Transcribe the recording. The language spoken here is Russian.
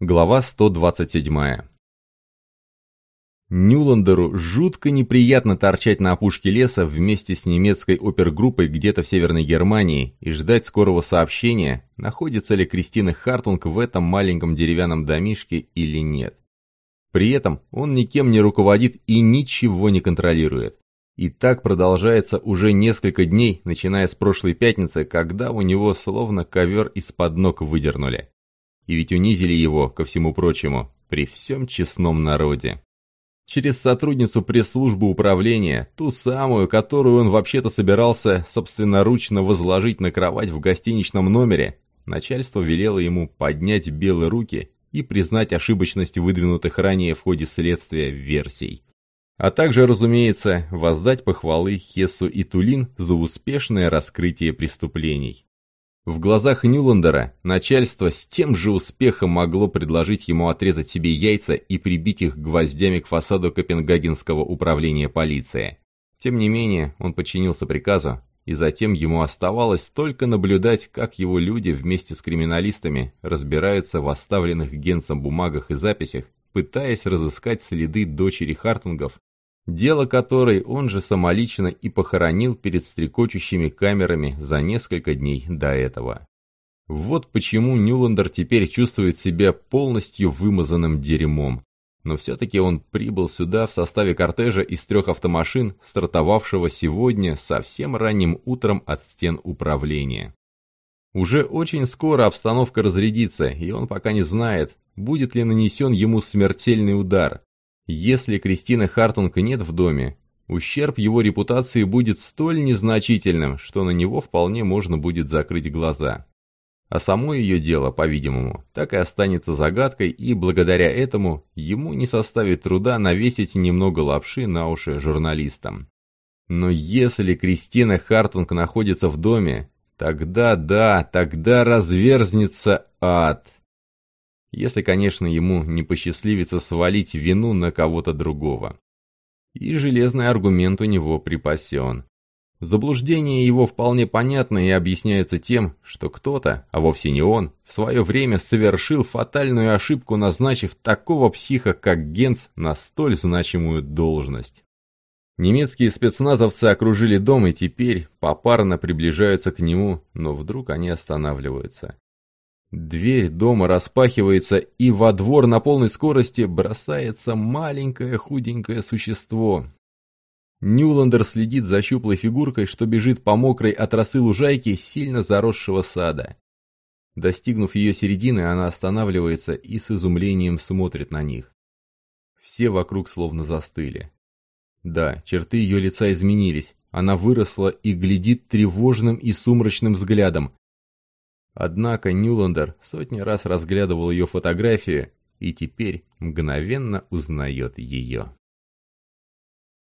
Глава 127. Нюландеру жутко неприятно торчать на опушке леса вместе с немецкой опергруппой где-то в Северной Германии и ждать скорого сообщения, находится ли Кристина Хартунг в этом маленьком деревянном домишке или нет. При этом он никем не руководит и ничего не контролирует. И так продолжается уже несколько дней, начиная с прошлой пятницы, когда у него словно ковер из-под ног выдернули. И ведь унизили его, ко всему прочему, при всем честном народе. Через сотрудницу пресс-службы управления, ту самую, которую он вообще-то собирался собственноручно возложить на кровать в гостиничном номере, начальство велело ему поднять белые руки и признать ошибочность выдвинутых ранее в ходе следствия версий. А также, разумеется, воздать похвалы Хессу и Тулин за успешное раскрытие преступлений. В глазах Нюландера начальство с тем же успехом могло предложить ему отрезать себе яйца и прибить их гвоздями к фасаду Копенгагенского управления полиции. Тем не менее, он подчинился приказу, и затем ему оставалось только наблюдать, как его люди вместе с криминалистами разбираются в оставленных Генсом бумагах и записях, пытаясь разыскать следы дочери Хартунгов дело которой он же самолично и похоронил перед стрекочущими камерами за несколько дней до этого. Вот почему Нюландер теперь чувствует себя полностью вымазанным дерьмом. Но все-таки он прибыл сюда в составе кортежа из трех автомашин, стартовавшего сегодня совсем ранним утром от стен управления. Уже очень скоро обстановка разрядится, и он пока не знает, будет ли нанесен ему смертельный удар, если Кристины Хартунг нет в доме, ущерб его репутации будет столь незначительным, что на него вполне можно будет закрыть глаза. А само ее дело, по-видимому, так и останется загадкой, и благодаря этому ему не составит труда навесить немного лапши на уши журналистам. Но если Кристина Хартунг находится в доме, тогда да, тогда разверзнется ад. Если, конечно, ему не посчастливится свалить вину на кого-то другого. И железный аргумент у него припасен. Заблуждения его вполне понятны и объясняются тем, что кто-то, а вовсе не он, в свое время совершил фатальную ошибку, назначив такого психа, как Генц, на столь значимую должность. Немецкие спецназовцы окружили дом и теперь попарно приближаются к нему, но вдруг они останавливаются. Дверь дома распахивается, и во двор на полной скорости бросается маленькое худенькое существо. Нюландер следит за щуплой фигуркой, что бежит по мокрой от росы лужайки сильно заросшего сада. Достигнув ее середины, она останавливается и с изумлением смотрит на них. Все вокруг словно застыли. Да, черты ее лица изменились. Она выросла и глядит тревожным и сумрачным взглядом, Однако Нюландер сотни раз разглядывал ее фотографию и теперь мгновенно узнает ее.